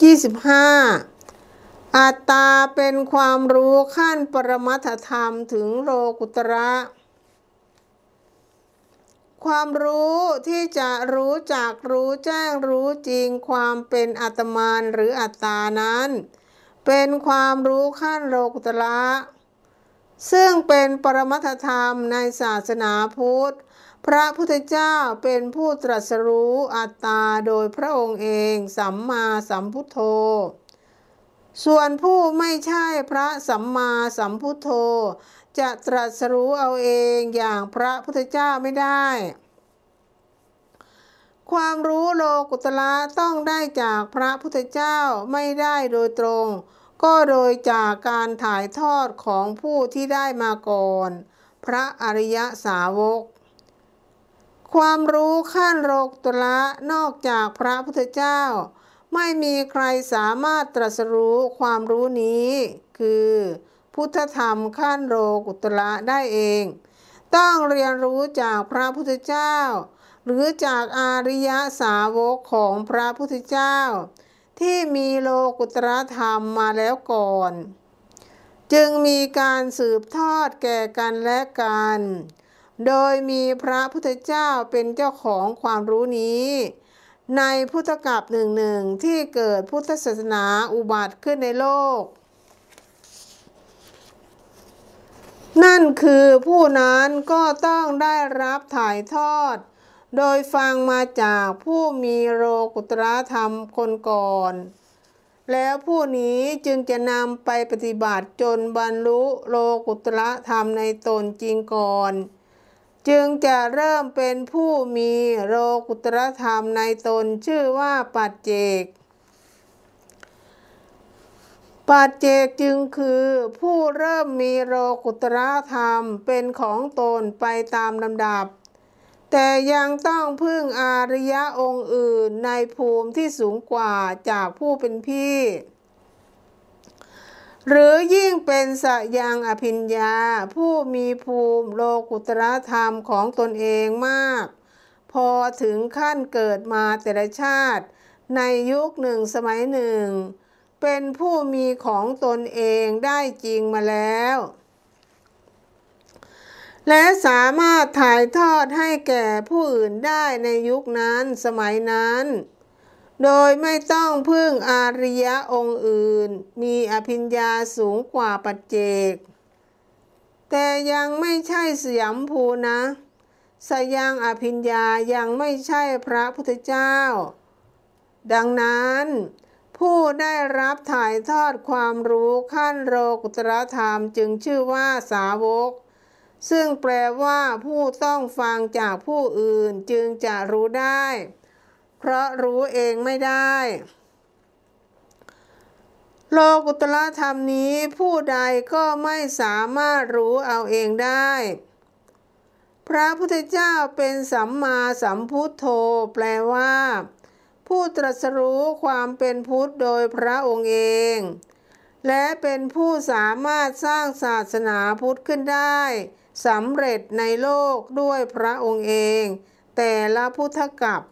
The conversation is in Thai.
25 อัตตาเป็นความรู้ขั้นปรมัตถธรรมถึงโลกุตระ ความรู้ที่จะรู้จักรู้แจ้งรู้จริงความเป็นอัตมานหรืออัตตานั้น เป็นความรู้ขั้นโลกุตระ ซึ่งเป็นปรมัตถธรรมในศาสนาพุทธ พระพุทธเจ้าเป็นผู้ตรัสรู้อัตตาโดยพระองค์เองสัมมาสัมพุทโธ ส่วนผู้ไม่ใช่พระสัมมาสัมพุทโธ จะตรัสรู้เอาเองอย่างพระพุทธเจ้าไม่ได้ ความรู้โลกุตละต้องได้จากพระพุทธเจ้าไม่ได้โดยตรง ก็โดยจากการถ่ายทอดของผู้ที่ได้มาก่อน พระอริยสาวก ความรู้ขั้นโลกุตละนอกจากพระพุทธเจ้า ไม่มีใครสามารถตรัสรู้ความรู้นี้ คือ พุทธธรรมขั้นโลกุตละได้เอง ต้องเรียนรู้จากพระพุทธเจ้า หรือจากอาริยสาวกของพระพุทธเจ้า ที่มีโลกุตระธรรมมาแล้วก่อน จึงมีการสืบทอดแก่กันและกัน โดยมีพระพุทธเจ้าเป็นเจ้าของความรู้นี้ ในพุทธกับหนึ่งหนึ่งที่เกิดพุทธศาสนาอุบัติขึ้นในโลก นั่นคือผู้นั้นก็ต้องได้รับถ่ายทอด โดยฟังมาจากผู้มีโลกุตรธรรมคนก่อนแล้วผู้นี้จึงจะนำไปปฏิบัติจนบรรลุโลกุตรธรรมในตนจริงก่อน จึงจะเริ่มเป็นผู้มีโลกุตรธรรมในตนชื่อว่าปัจเจก ปัจเจกจึงคือผู้เริ่มมีโลกุตรธรรมเป็นของตนไปตามลำดับ แต่ยังต้องพึ่งอาริยะองค์อื่นในภูมิที่สูงกว่าจากผู้เป็นพี่ หรือยิ่งเป็นสยังอภิญญา ผู้มีภูมิโลกุตรธรรมของตนเองมาก พอถึงขั้นเกิดมาแต่ละชาติ ในยุคหนึ่งสมัยหนึ่ง เป็นผู้มีของตนเองได้จริงมาแล้ว และสามารถถ่ายทอดให้แก่ผู้อื่นได้ในยุคนั้นสมัยนั้น โดยไม่ต้องพึ่งอาริยะองค์อื่น มีอภิญญาสูงกว่าปัจเจก แต่ยังไม่ใช่สยามภูนะ สยังอภิญญายังไม่ใช่พระพุทธเจ้า ดังนั้นผู้ได้รับถ่ายทอดความรู้ขั้นโลกุตรธรรมจึงชื่อว่าสาวก ซึ่งแปลว่าผู้ต้องฟังจากผู้อื่นจึงจะรู้ได้ เพราะรู้เองไม่ได้ โลกุตรธรรมนี้ผู้ใดก็ไม่สามารถรู้เอาเองได้ พระพุทธเจ้าเป็นสัมมาสัมพุทโธแปลว่า ผู้ตรัสรู้ความเป็นพุทธโดยพระองค์เองและเป็นผู้สามารถสร้างศาสนาพุทธขึ้นได้สำเร็จในโลกด้วยพระองค์เอง แต่ละพุทธกับ